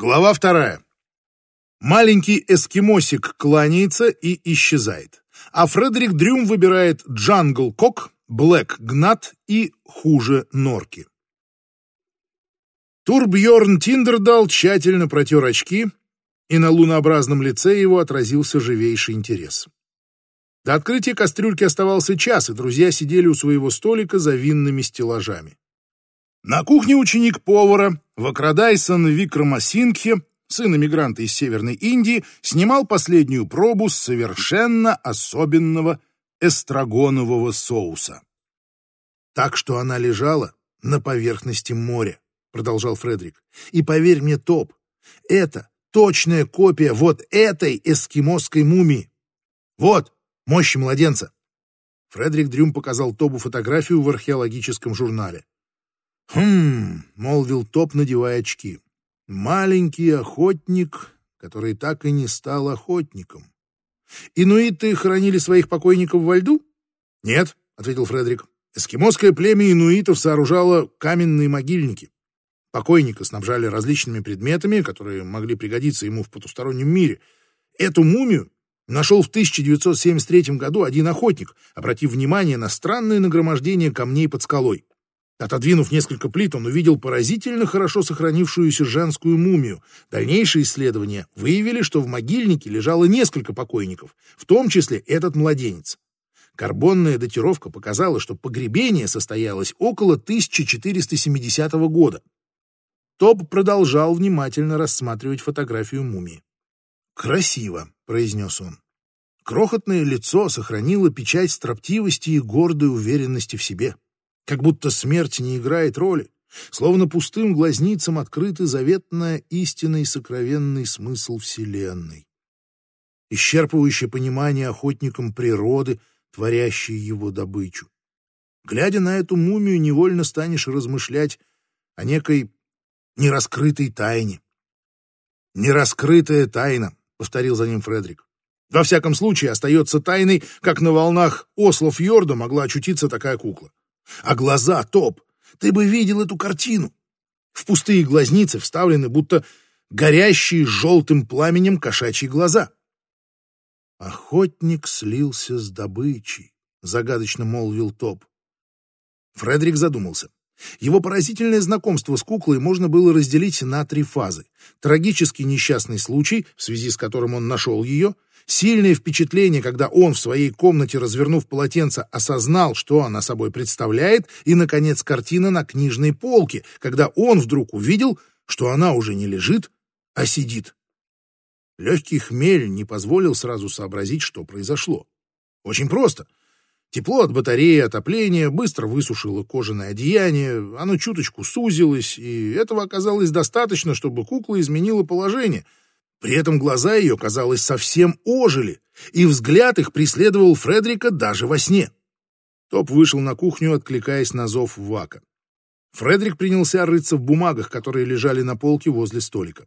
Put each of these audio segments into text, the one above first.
Глава вторая. Маленький эскимосик кланяется и исчезает, а Фредерик Дрюм выбирает Jungle Cock, Black Gnat и Хуже Норки. Турбьорн Тиндердал тщательно протер очки, и на лунообразном лице его отразился живейший интерес. До открытия кастрюльки оставался час, и друзья сидели у своего столика за винными стеллажами. На кухне ученик повара Вакрадайсон Викрамасингхе, сын эмигранта из Северной Индии, снимал последнюю пробу совершенно особенного эстрагонового соуса. Так что она лежала на поверхности моря, продолжал Фредерик. И поверь мне, Топ, это точная копия вот этой эскимосской мумии. Вот, мощи младенца. Фредерик Дрюм показал Тобу фотографию в археологическом журнале. «Хм», — молвил Топ, надевая очки. «Маленький охотник, который так и не стал охотником. Инуиты хоронили своих покойников во льду?» «Нет», — ответил Фредерик. «Эскимосское племя инуитов сооружало каменные могильники. Покойника снабжали различными предметами, которые могли пригодиться ему в потустороннем мире. Эту мумию нашел в 1973 году один охотник, обратив внимание на странное нагромождение камней под скалой. Отодвинув несколько плит, он увидел поразительно хорошо сохранившуюся женскую мумию. Дальнейшие исследования выявили, что в могильнике лежало несколько покойников, в том числе этот младенец. Карбонная датировка показала, что погребение состоялось около 1470 года. Топ продолжал внимательно рассматривать фотографию мумии. «Красиво», — произнес он. Крохотное лицо сохранило печать строптивости и гордой уверенности в себе как будто смерть не играет роли, словно пустым глазницам открыты заветная истина и сокровенный смысл Вселенной. Исчерпывающее понимание охотникам природы, творящей его добычу. Глядя на эту мумию, невольно станешь размышлять о некой нераскрытой тайне. «Нераскрытая тайна», — повторил за ним Фредерик. «Во всяком случае, остается тайной, как на волнах Ослов-Йорда могла очутиться такая кукла. А глаза, Топ, ты бы видел эту картину. В пустые глазницы вставлены будто горящие желтым пламенем кошачьи глаза. Охотник слился с добычей, загадочно молвил Топ. Фредерик задумался. Его поразительное знакомство с куклой можно было разделить на три фазы. Трагический несчастный случай, в связи с которым он нашел ее — Сильное впечатление, когда он в своей комнате, развернув полотенце, осознал, что она собой представляет, и, наконец, картина на книжной полке, когда он вдруг увидел, что она уже не лежит, а сидит. Легкий хмель не позволил сразу сообразить, что произошло. Очень просто. Тепло от батареи отопления быстро высушило кожаное одеяние, оно чуточку сузилось, и этого оказалось достаточно, чтобы кукла изменила положение — при этом глаза ее, казалось, совсем ожили, и взгляд их преследовал Фредрика даже во сне. Топ вышел на кухню, откликаясь на зов Вака. Фредрик принялся рыться в бумагах, которые лежали на полке возле столика.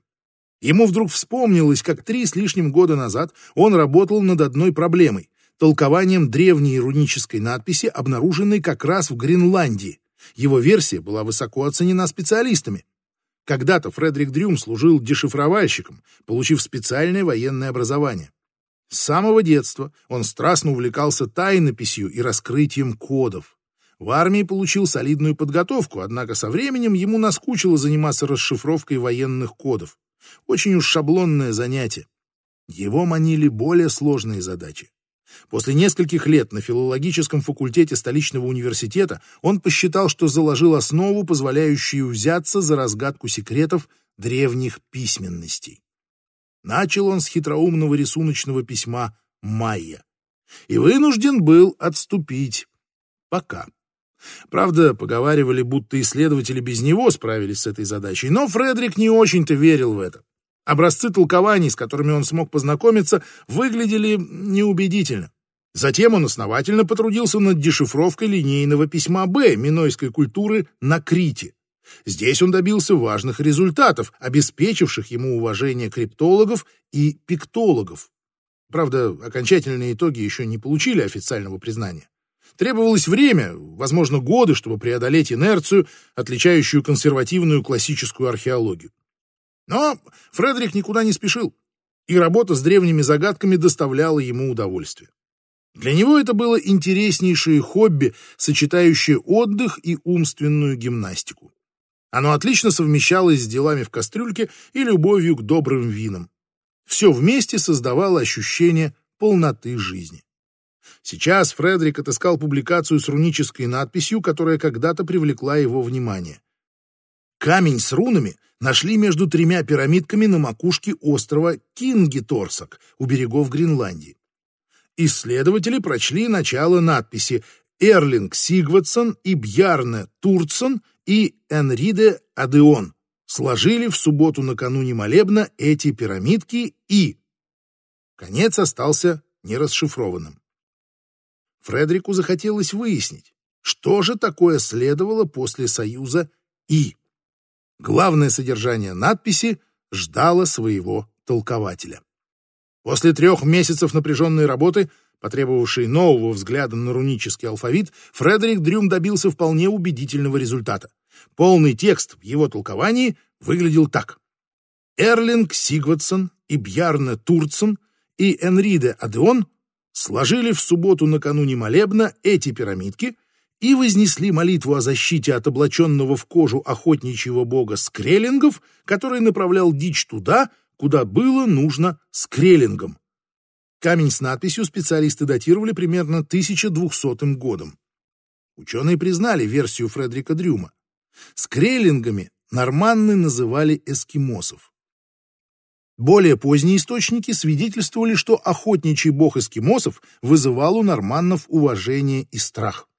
Ему вдруг вспомнилось, как три с лишним года назад он работал над одной проблемой — толкованием древней рунической надписи, обнаруженной как раз в Гренландии. Его версия была высоко оценена специалистами. Когда-то Фредерик Дрюм служил дешифровальщиком, получив специальное военное образование. С самого детства он страстно увлекался тайнописью и раскрытием кодов. В армии получил солидную подготовку, однако со временем ему наскучило заниматься расшифровкой военных кодов. Очень уж шаблонное занятие. Его манили более сложные задачи. После нескольких лет на филологическом факультете столичного университета он посчитал, что заложил основу, позволяющую взяться за разгадку секретов древних письменностей. Начал он с хитроумного рисуночного письма «Майя» и вынужден был отступить. Пока. Правда, поговаривали, будто исследователи без него справились с этой задачей, но Фредерик не очень-то верил в это. Образцы толкований, с которыми он смог познакомиться, выглядели неубедительно. Затем он основательно потрудился над дешифровкой линейного письма «Б» минойской культуры на Крите. Здесь он добился важных результатов, обеспечивших ему уважение криптологов и пиктологов. Правда, окончательные итоги еще не получили официального признания. Требовалось время, возможно, годы, чтобы преодолеть инерцию, отличающую консервативную классическую археологию. Но Фредерик никуда не спешил, и работа с древними загадками доставляла ему удовольствие. Для него это было интереснейшее хобби, сочетающее отдых и умственную гимнастику. Оно отлично совмещалось с делами в кастрюльке и любовью к добрым винам. Все вместе создавало ощущение полноты жизни. Сейчас Фредерик отыскал публикацию с рунической надписью, которая когда-то привлекла его внимание. Камень с рунами нашли между тремя пирамидками на макушке острова Кингиторсак у берегов Гренландии. Исследователи прочли начало надписи «Эрлинг Сигвардсон и Бьярне Турцен и Энриде Адеон» сложили в субботу накануне молебна эти пирамидки и... Конец остался нерасшифрованным. Фредерику захотелось выяснить, что же такое следовало после союза «и». Главное содержание надписи ждало своего толкователя. После трех месяцев напряженной работы, потребовавшей нового взгляда на рунический алфавит, Фредерик Дрюм добился вполне убедительного результата. Полный текст в его толковании выглядел так. Эрлинг Сигвардсон и Бьярне Турцен и Энриде Адеон сложили в субботу накануне молебна эти пирамидки и вознесли молитву о защите от облаченного в кожу охотничьего бога скреллингов, который направлял дичь туда, куда было нужно скреллингом. Камень с надписью специалисты датировали примерно 1200 годом. Ученые признали версию Фредерика Дрюма. Скреллингами норманны называли эскимосов. Более поздние источники свидетельствовали, что охотничий бог эскимосов вызывал у норманнов уважение и страх.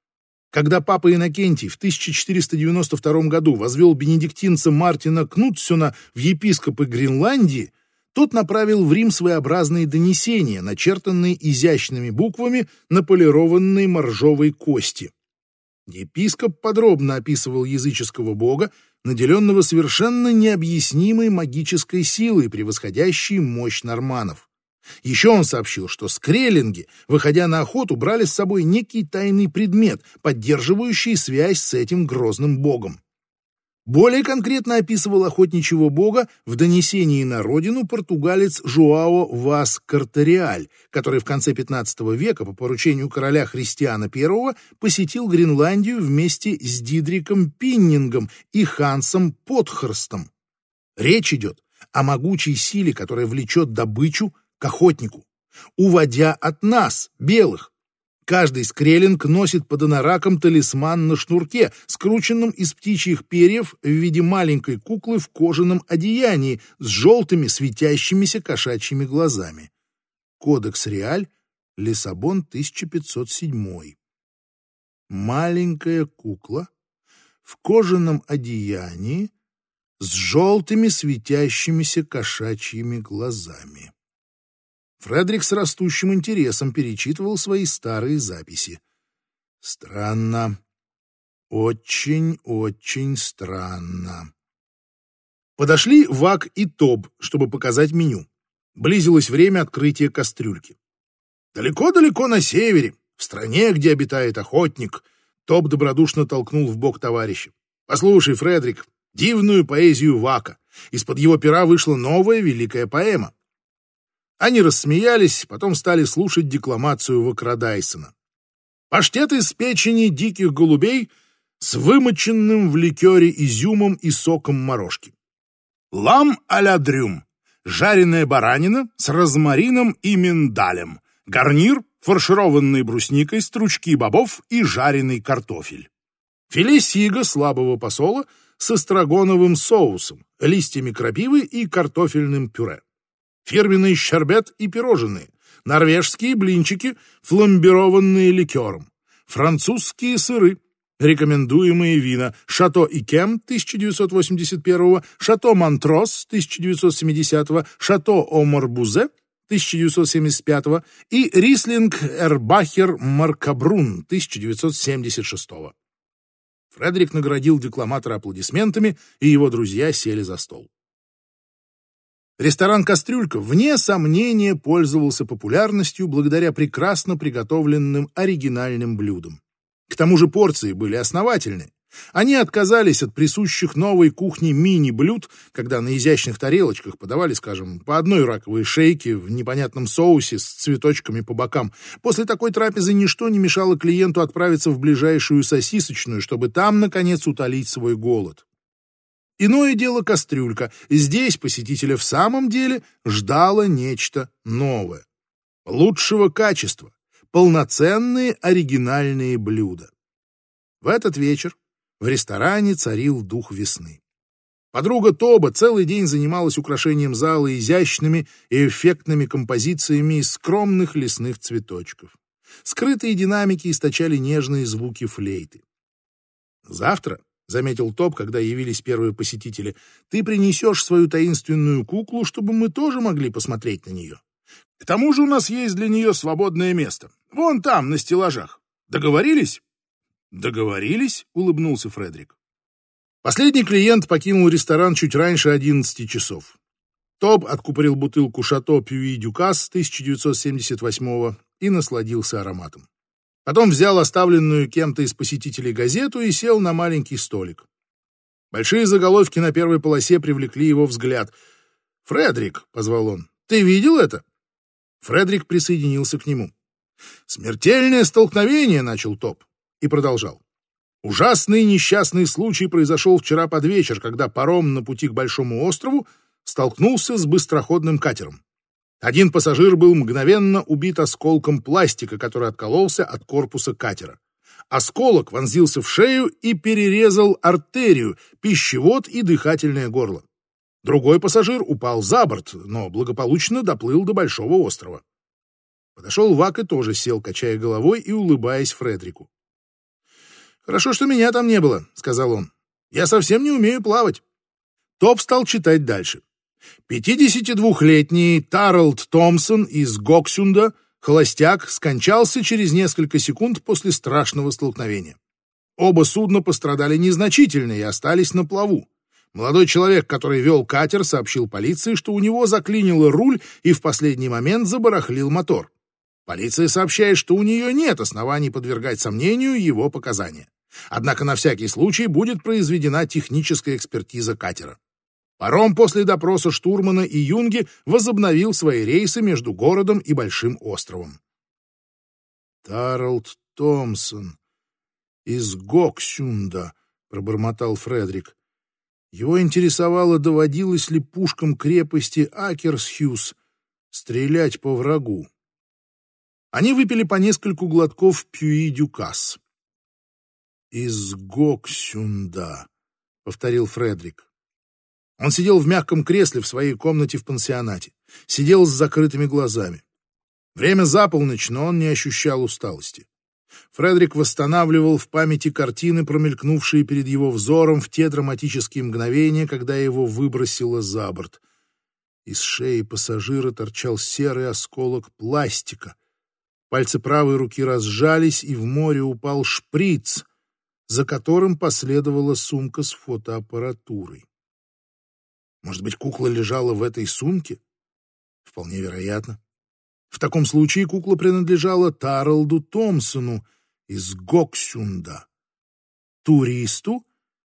Когда папа Иннокентий в 1492 году возвел бенедиктинца Мартина Кнутсена в епископы Гренландии, тот направил в Рим своеобразные донесения, начертанные изящными буквами на полированной моржовой кости. Епископ подробно описывал языческого бога, наделенного совершенно необъяснимой магической силой, превосходящей мощь норманов. Еще он сообщил, что скреллинги, выходя на охоту, брали с собой некий тайный предмет, поддерживающий связь с этим грозным богом. Более конкретно описывал охотничьего бога в донесении на родину португалец Жуао Вас Картериаль, который в конце XV века по поручению короля Христиана I посетил Гренландию вместе с Дидриком Пиннингом и Хансом Потхерстом. Речь идет о могучей силе, которая влечет добычу к охотнику, уводя от нас, белых. Каждый скреллинг носит под анораком талисман на шнурке, скрученном из птичьих перьев в виде маленькой куклы в кожаном одеянии с желтыми светящимися кошачьими глазами. Кодекс Реаль, Лиссабон, 1507. Маленькая кукла в кожаном одеянии с желтыми светящимися кошачьими глазами. Фредерик с растущим интересом перечитывал свои старые записи. Странно. Очень-очень странно. Подошли Вак и Тоб, чтобы показать меню. Близилось время открытия кастрюльки. Далеко-далеко на севере, в стране, где обитает охотник, Тоб добродушно толкнул в бок товарища. «Послушай, Фредерик, дивную поэзию Вака. Из-под его пера вышла новая великая поэма. Они рассмеялись, потом стали слушать декламацию Вакрадайсона. Паштет из печени диких голубей с вымоченным в ликере изюмом и соком морожки. Лам а-ля дрюм. Жареная баранина с розмарином и миндалем. Гарнир — фаршированной брусникой, стручки бобов и жареный картофель. Филе сига слабого посола с эстрагоновым соусом, листьями крапивы и картофельным пюре фирменный щербет и пирожные, норвежские блинчики, фламбированные ликером, французские сыры, рекомендуемые вина «Шато Икем» 1981, «Шато Монтрос» 1970, «Шато Омарбузе» 1975 и «Рислинг Эрбахер Маркабрун» 1976. Фредерик наградил декламатора аплодисментами, и его друзья сели за стол. Ресторан «Кастрюлька» вне сомнения пользовался популярностью благодаря прекрасно приготовленным оригинальным блюдам. К тому же порции были основательны. Они отказались от присущих новой кухне мини-блюд, когда на изящных тарелочках подавали, скажем, по одной раковой шейке в непонятном соусе с цветочками по бокам. После такой трапезы ничто не мешало клиенту отправиться в ближайшую сосисочную, чтобы там, наконец, утолить свой голод. Иное дело кастрюлька. Здесь посетителя в самом деле ждало нечто новое. Лучшего качества. Полноценные оригинальные блюда. В этот вечер в ресторане царил дух весны. Подруга Тоба целый день занималась украшением зала изящными и эффектными композициями из скромных лесных цветочков. Скрытые динамики источали нежные звуки флейты. «Завтра», — заметил Топ, когда явились первые посетители, — «ты принесешь свою таинственную куклу, чтобы мы тоже могли посмотреть на нее. К тому же у нас есть для нее свободное место. Вон там, на стеллажах. Договорились?» «Договорились?» — улыбнулся Фредерик. Последний клиент покинул ресторан чуть раньше 11 часов. Топ откупорил бутылку «Шато Пюи Дюкас» 1978 и насладился ароматом. Потом взял оставленную кем-то из посетителей газету и сел на маленький столик. Большие заголовки на первой полосе привлекли его взгляд. «Фредерик», — позвал он, — «ты видел это?» Фредерик присоединился к нему. «Смертельное столкновение», — начал Топ и продолжал. Ужасный несчастный случай произошел вчера под вечер, когда паром на пути к Большому острову столкнулся с быстроходным катером. Один пассажир был мгновенно убит осколком пластика, который откололся от корпуса катера. Осколок вонзился в шею и перерезал артерию, пищевод и дыхательное горло. Другой пассажир упал за борт, но благополучно доплыл до Большого острова. Подошел Вак и тоже сел, качая головой и улыбаясь Фредрику. «Хорошо, что меня там не было», — сказал он. «Я совсем не умею плавать». Топ стал читать дальше. 52-летний Таралд Томпсон из Гоксюнда, холостяк, скончался через несколько секунд после страшного столкновения. Оба судна пострадали незначительно и остались на плаву. Молодой человек, который вел катер, сообщил полиции, что у него заклинило руль и в последний момент забарахлил мотор. Полиция сообщает, что у нее нет оснований подвергать сомнению его показания. Однако на всякий случай будет произведена техническая экспертиза катера. Паром после допроса штурмана и Юнги возобновил свои рейсы между городом и Большим островом. «Тарлд Томпсон из Гоксюнда», — пробормотал Фредерик. Его интересовало, доводилось ли пушкам крепости Акерсхюз стрелять по врагу. Они выпили по нескольку глотков пюи-дюкас из Гоксюнда», — повторил Фредерик. Он сидел в мягком кресле в своей комнате в пансионате, сидел с закрытыми глазами. Время за полночь, но он не ощущал усталости. Фредерик восстанавливал в памяти картины, промелькнувшие перед его взором в те драматические мгновения, когда его выбросило за борт. Из шеи пассажира торчал серый осколок пластика. Пальцы правой руки разжались, и в море упал шприц — за которым последовала сумка с фотоаппаратурой. Может быть, кукла лежала в этой сумке? Вполне вероятно. В таком случае кукла принадлежала Тарлду Томпсону из Гоксюнда, туристу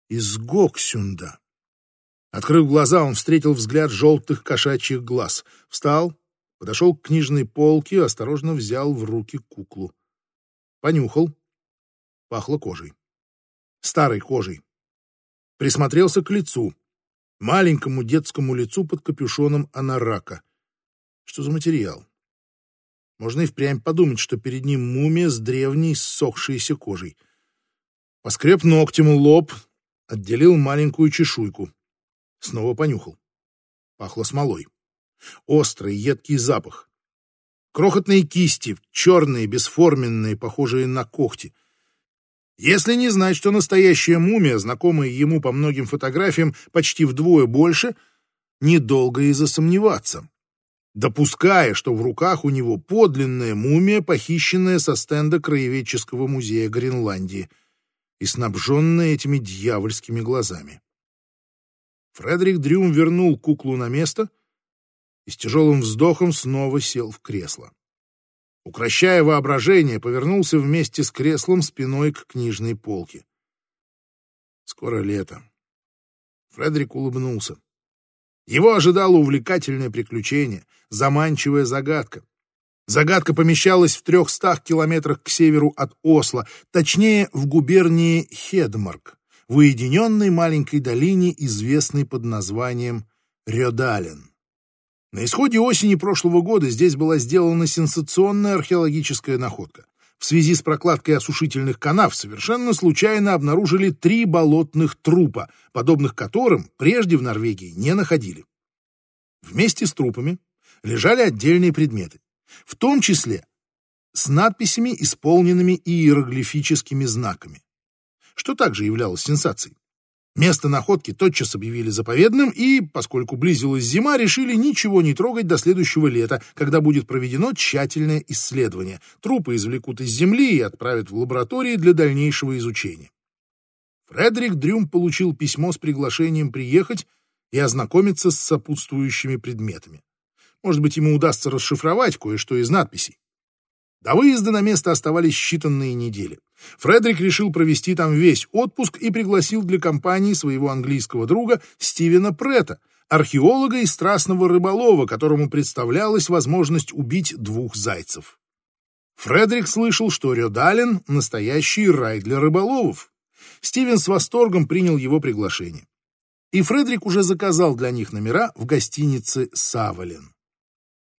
из Гоксюнда. Открыв глаза, он встретил взгляд желтых кошачьих глаз, встал, подошел к книжной полке, осторожно взял в руки куклу. Понюхал. Пахло кожей старой кожей. Присмотрелся к лицу, маленькому детскому лицу под капюшоном анарака. Что за материал? Можно и впрямь подумать, что перед ним мумия с древней ссохшейся кожей. Поскреб ногтем лоб, отделил маленькую чешуйку. Снова понюхал. Пахло смолой. Острый, едкий запах. Крохотные кисти, черные, бесформенные, похожие на когти — если не знать, что настоящая мумия, знакомая ему по многим фотографиям почти вдвое больше, недолго и засомневаться. Допуская, что в руках у него подлинная мумия, похищенная со стенда Краеведческого музея Гренландии и снабженная этими дьявольскими глазами. Фредерик Дрюм вернул куклу на место и с тяжелым вздохом снова сел в кресло укращая воображение, повернулся вместе с креслом спиной к книжной полке. Скоро лето. Фредерик улыбнулся. Его ожидало увлекательное приключение, заманчивая загадка. Загадка помещалась в трехстах километрах к северу от Осло, точнее, в губернии Хедмарк, в уединенной маленькой долине, известной под названием Рёдален. На исходе осени прошлого года здесь была сделана сенсационная археологическая находка. В связи с прокладкой осушительных канав совершенно случайно обнаружили три болотных трупа, подобных которым прежде в Норвегии не находили. Вместе с трупами лежали отдельные предметы в том числе с надписями, исполненными иероглифическими знаками, что также являлось сенсацией. Место находки тотчас объявили заповедным и, поскольку близилась зима, решили ничего не трогать до следующего лета, когда будет проведено тщательное исследование. Трупы извлекут из земли и отправят в лаборатории для дальнейшего изучения. Фредерик Дрюм получил письмо с приглашением приехать и ознакомиться с сопутствующими предметами. Может быть, ему удастся расшифровать кое-что из надписей. До выезда на место оставались считанные недели. Фредерик решил провести там весь отпуск и пригласил для компании своего английского друга Стивена Прета, археолога и страстного рыболова, которому представлялась возможность убить двух зайцев. Фредерик слышал, что Рёдален — настоящий рай для рыболовов. Стивен с восторгом принял его приглашение. И Фредерик уже заказал для них номера в гостинице «Савален».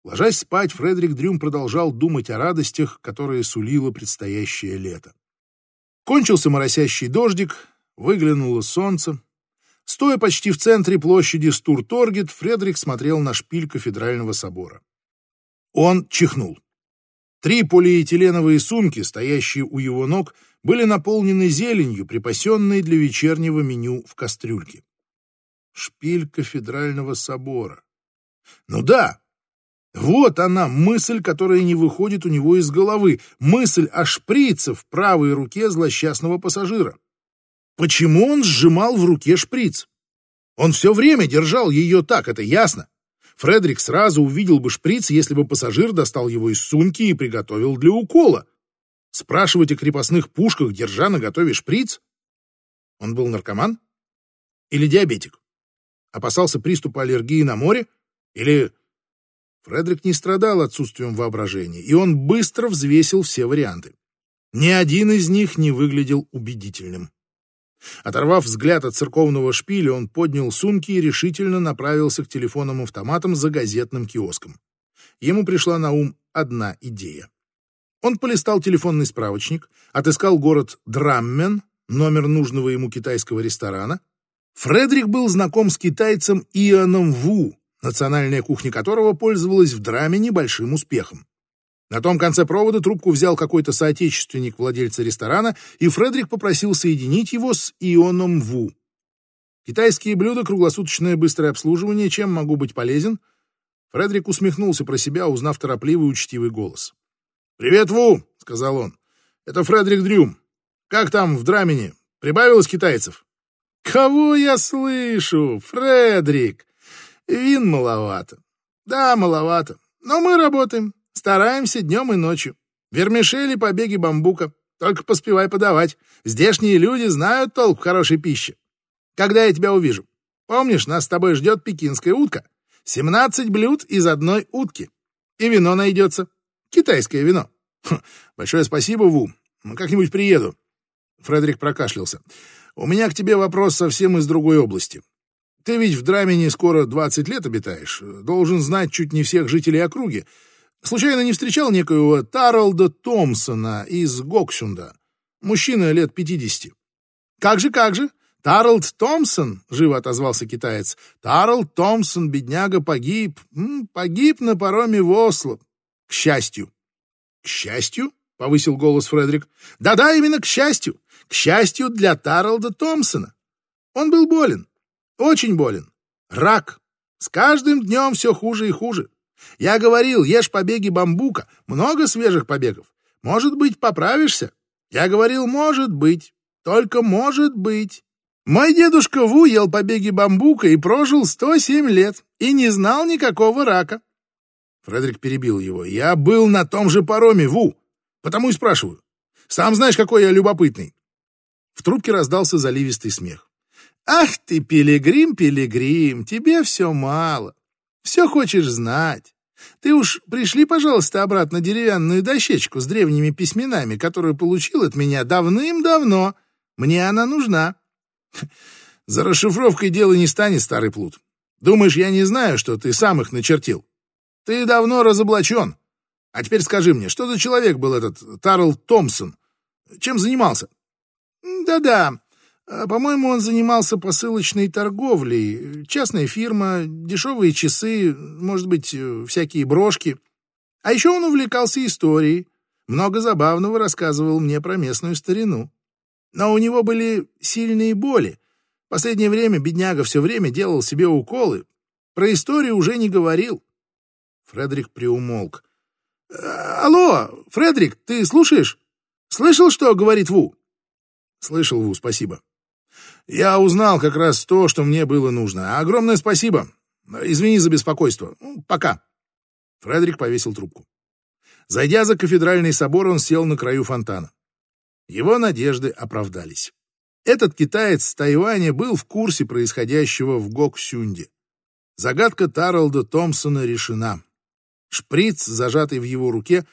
Ложась спать, Фредерик Дрюм продолжал думать о радостях, которые сулило предстоящее лето. Кончился моросящий дождик, выглянуло солнце. Стоя почти в центре площади Стурторгет, Фредерик смотрел на шпиль кафедрального собора. Он чихнул. Три полиэтиленовые сумки, стоящие у его ног, были наполнены зеленью, припасенной для вечернего меню в кастрюльке. Шпиль кафедрального собора. Ну да, вот она, мысль, которая не выходит у него из головы, мысль о шприце в правой руке злосчастного пассажира. Почему он сжимал в руке шприц? Он все время держал ее так, это ясно. Фредерик сразу увидел бы шприц, если бы пассажир достал его из сумки и приготовил для укола. Спрашивать о крепостных пушках, держа на готове шприц? Он был наркоман? Или диабетик? Опасался приступа аллергии на море? Или Фредерик не страдал отсутствием воображения, и он быстро взвесил все варианты. Ни один из них не выглядел убедительным. Оторвав взгляд от церковного шпиля, он поднял сумки и решительно направился к телефонным автоматам за газетным киоском. Ему пришла на ум одна идея. Он полистал телефонный справочник, отыскал город Драммен, номер нужного ему китайского ресторана. Фредерик был знаком с китайцем Ионом Ву, национальная кухня которого пользовалась в драме небольшим успехом. На том конце провода трубку взял какой-то соотечественник владельца ресторана, и Фредерик попросил соединить его с Ионом Ву. Китайские блюда, круглосуточное быстрое обслуживание, чем могу быть полезен? Фредерик усмехнулся про себя, узнав торопливый учтивый голос. «Привет, Ву!» — сказал он. «Это Фредерик Дрюм. Как там в Драмине? Прибавилось китайцев?» «Кого я слышу? Фредерик! Вин маловато. Да, маловато. Но мы работаем. Стараемся днем и ночью. Вермишели, побеги бамбука. Только поспевай подавать. Здешние люди знают толк в хорошей пище. Когда я тебя увижу? Помнишь, нас с тобой ждет пекинская утка? Семнадцать блюд из одной утки. И вино найдется. Китайское вино. Хм, большое спасибо, Ву. Как-нибудь приеду. Фредерик прокашлялся. У меня к тебе вопрос совсем из другой области. Ты ведь в Драмине скоро 20 лет обитаешь, должен знать чуть не всех жителей округи. Случайно не встречал некоего Тарлда Томпсона из Гоксюнда? Мужчина лет 50. Как же, как же? Тарлд Томпсон, живо отозвался китаец. Тарлд Томпсон, бедняга, погиб. М, погиб на пароме в Осло. К счастью. К счастью? Повысил голос Фредерик. Да-да, именно к счастью. К счастью для Тарлда Томпсона. Он был болен. Очень болен. Рак. С каждым днем все хуже и хуже. Я говорил, ешь побеги бамбука. Много свежих побегов. Может быть, поправишься? Я говорил, может быть. Только может быть. Мой дедушка Ву ел побеги бамбука и прожил 107 лет. И не знал никакого рака. Фредерик перебил его. Я был на том же пароме, Ву. Потому и спрашиваю. Сам знаешь, какой я любопытный. В трубке раздался заливистый смех. «Ах ты, пилигрим, пилигрим, тебе все мало. Все хочешь знать. Ты уж пришли, пожалуйста, обратно деревянную дощечку с древними письменами, которую получил от меня давным-давно. Мне она нужна». «За расшифровкой дело не станет, старый плут. Думаешь, я не знаю, что ты сам их начертил? Ты давно разоблачен. А теперь скажи мне, что за человек был этот Тарл Томпсон? Чем занимался? Да-да, по-моему, он занимался посылочной торговлей. Частная фирма, дешевые часы, может быть, э, всякие брошки. А еще он увлекался историей. Много забавного рассказывал мне про местную старину. Но у него были сильные боли, Последнее время бедняга все время делал себе уколы. Про историю уже не говорил. Фредерик приумолк. «Алло, Фредерик, ты слушаешь? Слышал, что говорит Ву?» «Слышал, Ву, спасибо. Я узнал как раз то, что мне было нужно. Огромное спасибо. Извини за беспокойство. Ну, пока». Фредерик повесил трубку. Зайдя за кафедральный собор, он сел на краю фонтана. Его надежды оправдались. Этот китаец с Тайваня был в курсе происходящего в Гоксюнде. Загадка Тарлда Томпсона решена. Шприц, зажатый в его руке,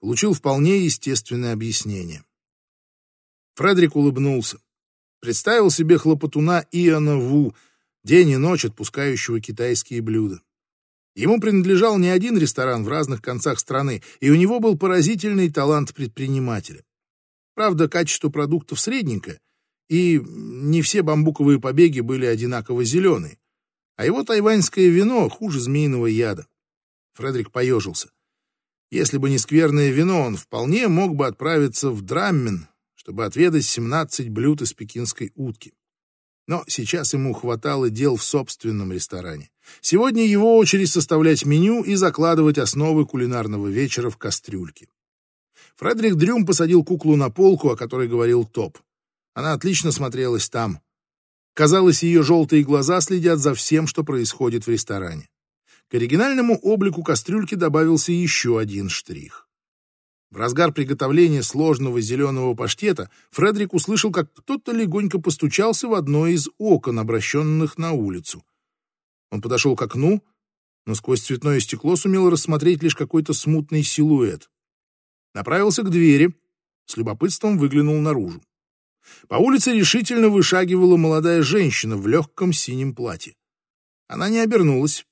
получил вполне естественное объяснение. Фредерик улыбнулся. Представил себе хлопотуна Иоанна Ву, день и ночь отпускающего китайские блюда. Ему принадлежал не один ресторан в разных концах страны, и у него был поразительный талант предпринимателя. Правда, качество продуктов средненькое, и не все бамбуковые побеги были одинаково зеленые, а его тайваньское вино хуже змеиного яда. Фредерик поежился. Если бы не скверное вино, он вполне мог бы отправиться в Драммен, чтобы отведать 17 блюд из пекинской утки. Но сейчас ему хватало дел в собственном ресторане. Сегодня его очередь составлять меню и закладывать основы кулинарного вечера в кастрюльке. Фредерик Дрюм посадил куклу на полку, о которой говорил Топ. Она отлично смотрелась там. Казалось, ее желтые глаза следят за всем, что происходит в ресторане. К оригинальному облику кастрюльки добавился еще один штрих. В разгар приготовления сложного зеленого паштета Фредерик услышал, как кто-то легонько постучался в одно из окон, обращенных на улицу. Он подошел к окну, но сквозь цветное стекло сумел рассмотреть лишь какой-то смутный силуэт. Направился к двери, с любопытством выглянул наружу. По улице решительно вышагивала молодая женщина в легком синем платье. Она не обернулась.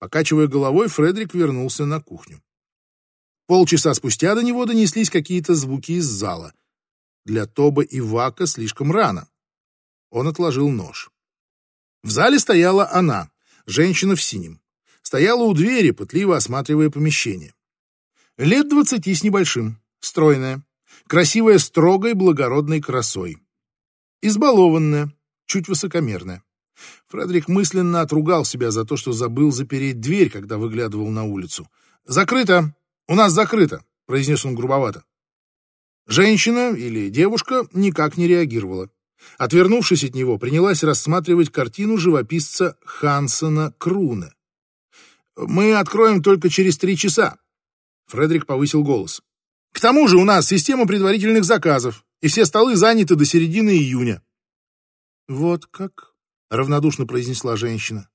Покачивая головой, Фредерик вернулся на кухню. Полчаса спустя до него донеслись какие-то звуки из зала. Для Тоба и Вака слишком рано. Он отложил нож. В зале стояла она, женщина в синем. Стояла у двери, пытливо осматривая помещение. Лет двадцати с небольшим, стройная, красивая строгой благородной красой. Избалованная, чуть высокомерная. Фредерик мысленно отругал себя за то, что забыл запереть дверь, когда выглядывал на улицу. «Закрыто! У нас закрыто!» — произнес он грубовато. Женщина или девушка никак не реагировала. Отвернувшись от него, принялась рассматривать картину живописца Хансена Круна. «Мы откроем только через три часа», — Фредерик повысил голос. К тому же у нас система предварительных заказов, и все столы заняты до середины июня. Вот как, равнодушно произнесла женщина.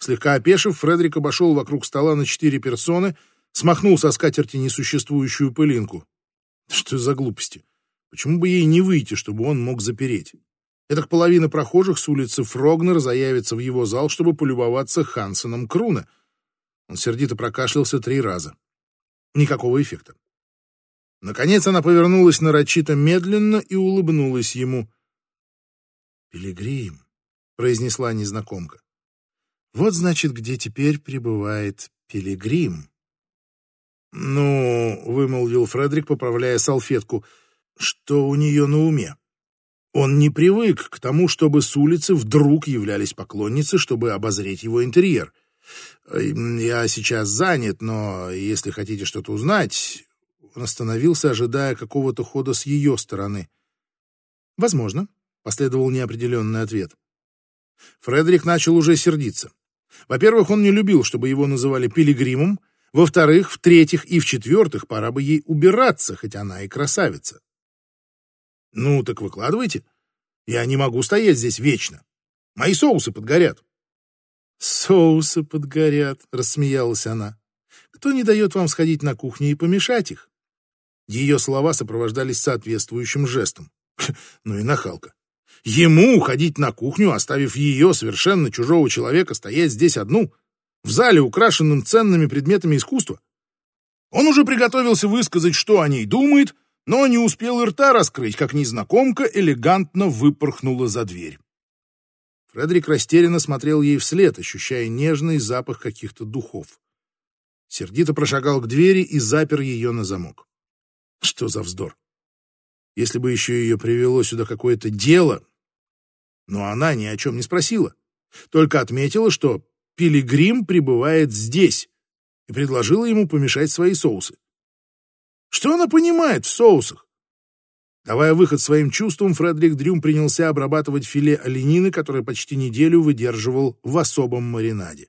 Слегка опешив, Фредерик обошел вокруг стола на четыре персоны, смахнул со скатерти несуществующую пылинку. Что за глупости? Почему бы ей не выйти, чтобы он мог запереть? Этак половина прохожих с улицы Фрогнер заявится в его зал, чтобы полюбоваться Хансеном Круна. Он сердито прокашлялся три раза. Никакого эффекта. Наконец она повернулась нарочито медленно и улыбнулась ему. «Пилигрим», — произнесла незнакомка. «Вот, значит, где теперь пребывает Пилигрим». «Ну», — вымолвил Фредерик, поправляя салфетку, — «что у нее на уме?» Он не привык к тому, чтобы с улицы вдруг являлись поклонницы, чтобы обозреть его интерьер. «Я сейчас занят, но если хотите что-то узнать, он остановился, ожидая какого-то хода с ее стороны. «Возможно», — последовал неопределенный ответ. Фредерик начал уже сердиться. Во-первых, он не любил, чтобы его называли пилигримом. Во-вторых, в-третьих и в-четвертых, пора бы ей убираться, хоть она и красавица. Ну, так выкладывайте. Я не могу стоять здесь вечно. Мои соусы подгорят. Соусы подгорят, рассмеялась она. Кто не дает вам сходить на кухню и помешать их? Ее слова сопровождались соответствующим жестом. Ну и нахалка. Ему уходить на кухню, оставив ее, совершенно чужого человека, стоять здесь одну, в зале, украшенном ценными предметами искусства. Он уже приготовился высказать, что о ней думает, но не успел и рта раскрыть, как незнакомка элегантно выпорхнула за дверь. Фредерик растерянно смотрел ей вслед, ощущая нежный запах каких-то духов. Сердито прошагал к двери и запер ее на замок. Что за вздор? Если бы еще ее привело сюда какое-то дело... Но она ни о чем не спросила, только отметила, что пилигрим пребывает здесь, и предложила ему помешать свои соусы. Что она понимает в соусах? Давая выход своим чувствам, Фредерик Дрюм принялся обрабатывать филе оленины, которое почти неделю выдерживал в особом маринаде.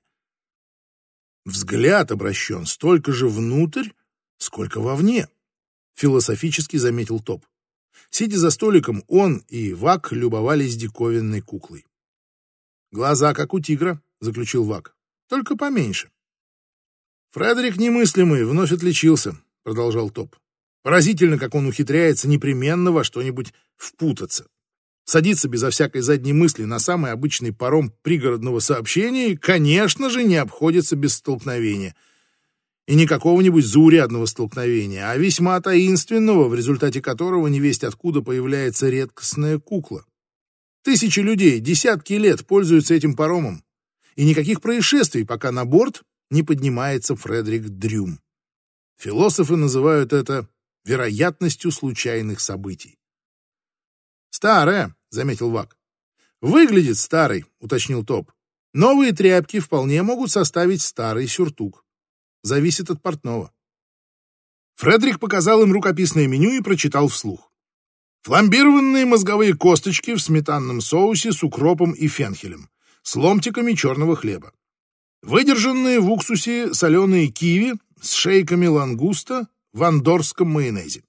Взгляд обращен столько же внутрь, сколько вовне, философически заметил Топ. Сидя за столиком, он и Вак любовались диковинной куклой. «Глаза, как у тигра», — заключил Вак, — «только поменьше». «Фредерик немыслимый вновь отличился», — продолжал Топ. «Поразительно, как он ухитряется непременно во что-нибудь впутаться. Садится безо всякой задней мысли на самый обычный паром пригородного сообщения и, конечно же, не обходится без столкновения — и не какого-нибудь заурядного столкновения, а весьма таинственного, в результате которого невесть откуда появляется редкостная кукла. Тысячи людей десятки лет пользуются этим паромом, и никаких происшествий, пока на борт не поднимается Фредерик Дрюм. Философы называют это вероятностью случайных событий. «Старая», — заметил Вак. «Выглядит старой», — уточнил Топ. «Новые тряпки вполне могут составить старый сюртук зависит от портного. Фредерик показал им рукописное меню и прочитал вслух. Фламбированные мозговые косточки в сметанном соусе с укропом и фенхелем, с ломтиками черного хлеба. Выдержанные в уксусе соленые киви с шейками лангуста в андорском майонезе.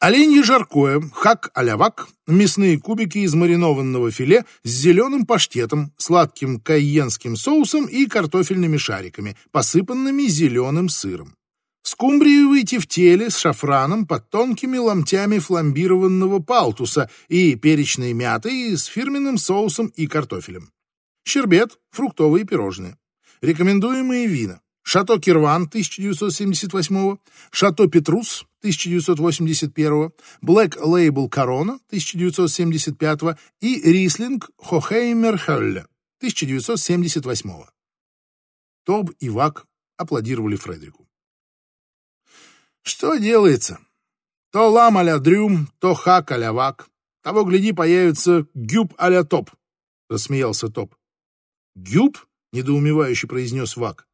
Оленье жаркое, хак-алявак, мясные кубики из маринованного филе с зеленым паштетом, сладким кайенским соусом и картофельными шариками, посыпанными зеленым сыром. Скумбриевый тефтели с шафраном под тонкими ломтями фламбированного палтуса и перечной мятой с фирменным соусом и картофелем. Щербет, фруктовые пирожные. Рекомендуемые вина. Шато Кирван 1978, Шато Петрус 1981, Black Label Корона 1975 и Рислинг Хохеймер Хелле 1978. Тоб и Вак аплодировали Фредерику. Что делается? То лам а дрюм, то хак а вак. Того, гляди, появится гюб а топ, рассмеялся Топ. Гюб? недоумевающе произнес Вак.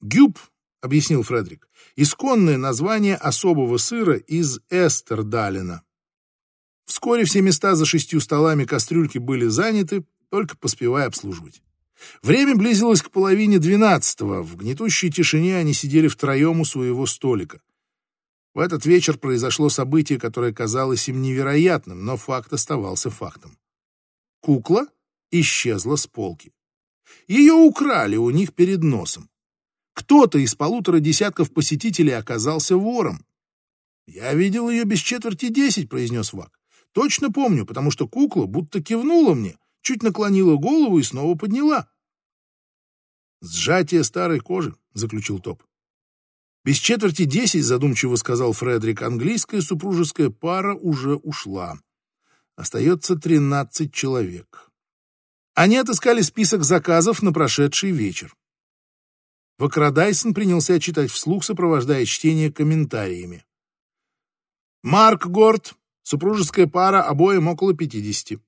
Гюб, объяснил Фредерик, исконное название особого сыра из Эстердалена. Вскоре все места за шестью столами кастрюльки были заняты, только поспевая обслуживать. Время близилось к половине двенадцатого. В гнетущей тишине они сидели втроем у своего столика. В этот вечер произошло событие, которое казалось им невероятным, но факт оставался фактом. Кукла исчезла с полки. Ее украли у них перед носом. Кто-то из полутора десятков посетителей оказался вором. «Я видел ее без четверти десять», — произнес Вак. «Точно помню, потому что кукла будто кивнула мне, чуть наклонила голову и снова подняла». «Сжатие старой кожи», — заключил Топ. «Без четверти десять», — задумчиво сказал Фредерик, — «английская супружеская пара уже ушла. Остается тринадцать человек». Они отыскали список заказов на прошедший вечер. Вакрадайсон принялся читать вслух, сопровождая чтение комментариями. Марк Горд, супружеская пара, обоим около 50.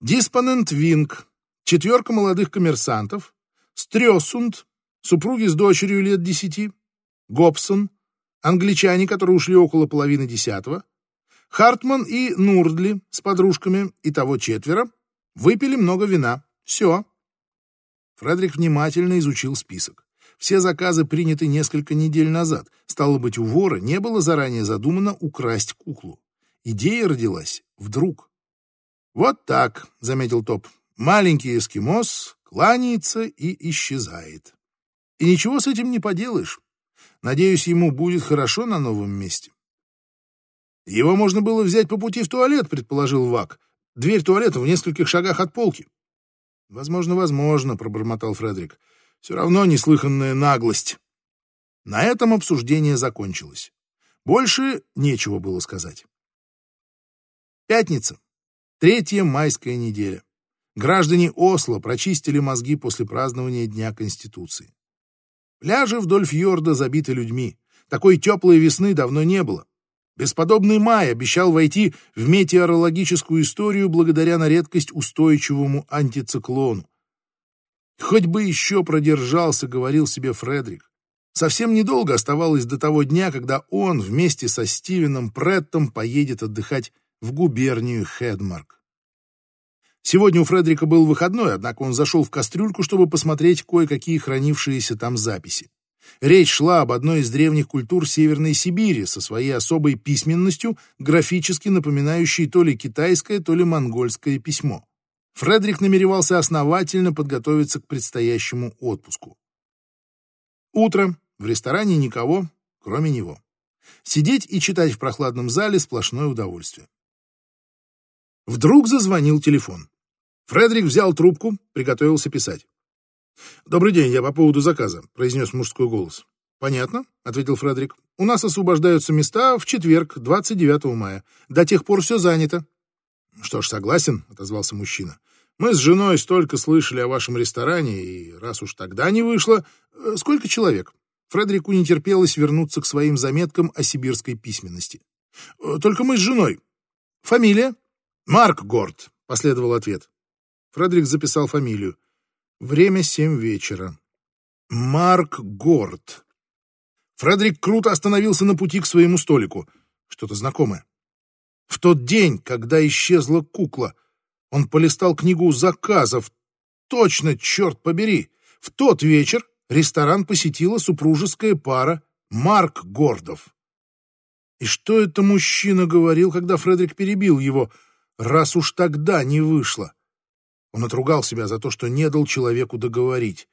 Диспонент Винг, четверка молодых коммерсантов. Стрёсунд, супруги с дочерью лет десяти. Гобсон, англичане, которые ушли около половины десятого. Хартман и Нурдли с подружками, и того четверо, выпили много вина. Все. Фредерик внимательно изучил список. Все заказы приняты несколько недель назад. Стало быть, у вора не было заранее задумано украсть куклу. Идея родилась вдруг. «Вот так», — заметил Топ, — «маленький эскимос кланяется и исчезает. И ничего с этим не поделаешь. Надеюсь, ему будет хорошо на новом месте». «Его можно было взять по пути в туалет», — предположил Вак. «Дверь туалета в нескольких шагах от полки». «Возможно, возможно», — пробормотал Фредерик. «Все равно неслыханная наглость». На этом обсуждение закончилось. Больше нечего было сказать. Пятница. Третья майская неделя. Граждане Осло прочистили мозги после празднования Дня Конституции. Пляжи вдоль фьорда забиты людьми. Такой теплой весны давно не было. Бесподобный май обещал войти в метеорологическую историю благодаря на редкость устойчивому антициклону. «Хоть бы еще продержался», — говорил себе Фредерик. Совсем недолго оставалось до того дня, когда он вместе со Стивеном Преттом поедет отдыхать в губернию Хедмарк. Сегодня у Фредерика был выходной, однако он зашел в кастрюльку, чтобы посмотреть кое-какие хранившиеся там записи. Речь шла об одной из древних культур Северной Сибири со своей особой письменностью, графически напоминающей то ли китайское, то ли монгольское письмо. Фредерик намеревался основательно подготовиться к предстоящему отпуску. Утро, в ресторане никого, кроме него. Сидеть и читать в прохладном зале сплошное удовольствие. Вдруг зазвонил телефон. Фредерик взял трубку, приготовился писать. «Добрый день, я по поводу заказа», — произнес мужской голос. «Понятно», — ответил Фредерик. «У нас освобождаются места в четверг, 29 мая. До тех пор все занято». «Что ж, согласен», — отозвался мужчина. «Мы с женой столько слышали о вашем ресторане, и раз уж тогда не вышло... Э, сколько человек?» Фредерику не терпелось вернуться к своим заметкам о сибирской письменности. «Э, «Только мы с женой. Фамилия?» «Марк Горд», — последовал ответ. Фредерик записал фамилию. Время семь вечера. Марк Горд. Фредерик круто остановился на пути к своему столику. Что-то знакомое. В тот день, когда исчезла кукла, он полистал книгу заказов. Точно, черт побери! В тот вечер ресторан посетила супружеская пара Марк Гордов. И что это мужчина говорил, когда Фредерик перебил его, раз уж тогда не вышло? Он отругал себя за то, что не дал человеку договорить.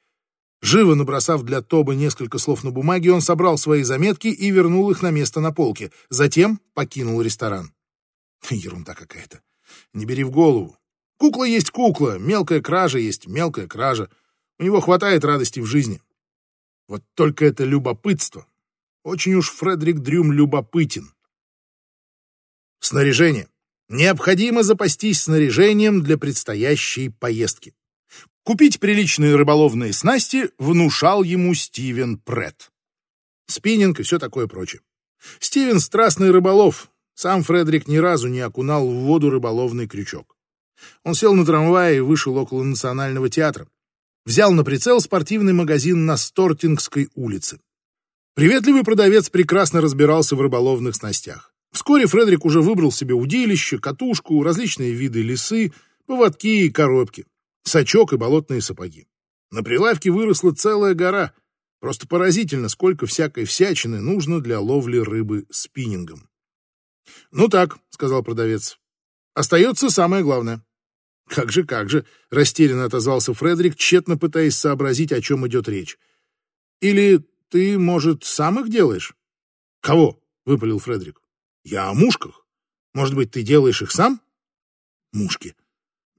Живо набросав для Тоба несколько слов на бумаге, он собрал свои заметки и вернул их на место на полке. Затем покинул ресторан. Ерунда какая-то. Не бери в голову. Кукла есть кукла, мелкая кража есть мелкая кража. У него хватает радости в жизни. Вот только это любопытство. Очень уж Фредерик Дрюм любопытен. Снаряжение. Необходимо запастись снаряжением для предстоящей поездки. Купить приличные рыболовные снасти внушал ему Стивен Претт. Спиннинг и все такое прочее. Стивен — страстный рыболов. Сам Фредерик ни разу не окунал в воду рыболовный крючок. Он сел на трамвай и вышел около Национального театра. Взял на прицел спортивный магазин на Стортингской улице. Приветливый продавец прекрасно разбирался в рыболовных снастях. Вскоре Фредерик уже выбрал себе удилище, катушку, различные виды лесы, поводки и коробки, сачок и болотные сапоги. На прилавке выросла целая гора. Просто поразительно, сколько всякой всячины нужно для ловли рыбы спиннингом. «Ну так», — сказал продавец, — «остается самое главное». «Как же, как же», — растерянно отозвался Фредерик, тщетно пытаясь сообразить, о чем идет речь. «Или ты, может, сам их делаешь?» «Кого?» — выпалил Фредерик. Я о мушках. Может быть, ты делаешь их сам? Мушки.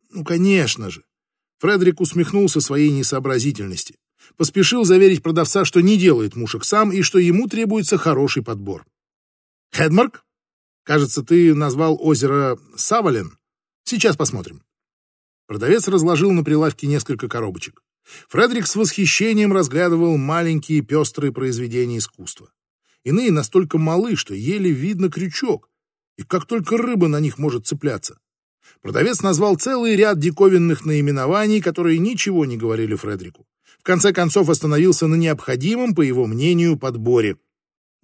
Ну, конечно же. Фредерик усмехнулся своей несообразительности. Поспешил заверить продавца, что не делает мушек сам и что ему требуется хороший подбор. Хедмарк? Кажется, ты назвал озеро Савален. Сейчас посмотрим. Продавец разложил на прилавке несколько коробочек. Фредерик с восхищением разглядывал маленькие пестрые произведения искусства. Иные настолько малы, что еле видно крючок, и как только рыба на них может цепляться. Продавец назвал целый ряд диковинных наименований, которые ничего не говорили Фредрику. В конце концов остановился на необходимом, по его мнению, подборе.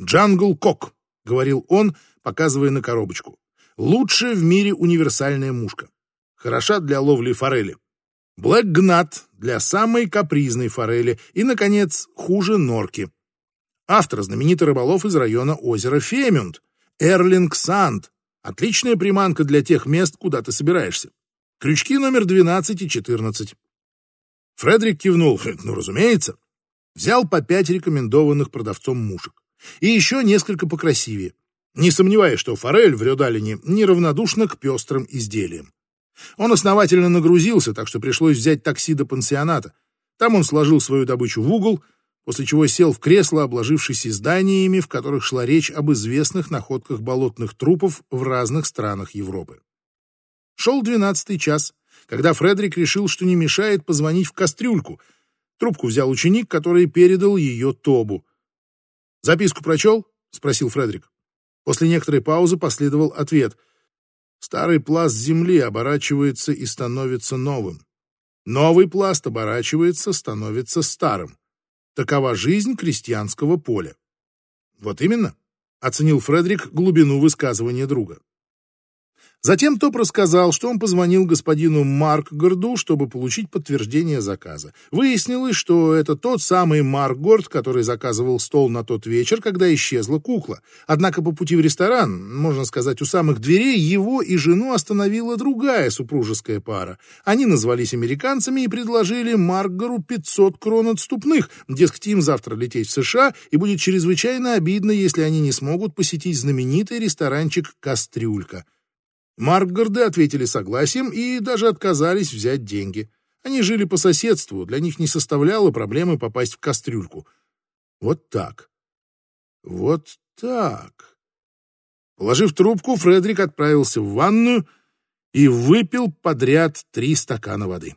«Jungle Cock», — говорил он, показывая на коробочку. «Лучшая в мире универсальная мушка. Хороша для ловли форели. Black Gnat для самой капризной форели. И, наконец, хуже норки. Автор знаменитый рыболов из района озера Фемюнд, Эрлинг Санд, Отличная приманка для тех мест, куда ты собираешься. Крючки номер 12 и 14. Фредерик кивнул. Ну, разумеется. Взял по пять рекомендованных продавцом мушек. И еще несколько покрасивее. Не сомневаясь, что форель в Рёдалине неравнодушна к пестрым изделиям. Он основательно нагрузился, так что пришлось взять такси до пансионата. Там он сложил свою добычу в угол, после чего сел в кресло, обложившись изданиями, в которых шла речь об известных находках болотных трупов в разных странах Европы. Шел двенадцатый час, когда Фредерик решил, что не мешает позвонить в кастрюльку. Трубку взял ученик, который передал ее Тобу. «Записку прочел?» — спросил Фредерик. После некоторой паузы последовал ответ. Старый пласт земли оборачивается и становится новым. Новый пласт оборачивается, становится старым. Такова жизнь крестьянского поля. Вот именно, оценил Фредерик глубину высказывания друга. Затем Топ рассказал, что он позвонил господину Маркгорду, чтобы получить подтверждение заказа. Выяснилось, что это тот самый Маркгорд, который заказывал стол на тот вечер, когда исчезла кукла. Однако по пути в ресторан, можно сказать, у самых дверей, его и жену остановила другая супружеская пара. Они назвались американцами и предложили Маркгору 500 крон отступных. Дескать, им завтра лететь в США, и будет чрезвычайно обидно, если они не смогут посетить знаменитый ресторанчик «Кастрюлька». Маркгарды ответили согласием и даже отказались взять деньги. Они жили по соседству, для них не составляло проблемы попасть в кастрюльку. Вот так. Вот так. Положив трубку, Фредерик отправился в ванную и выпил подряд три стакана воды.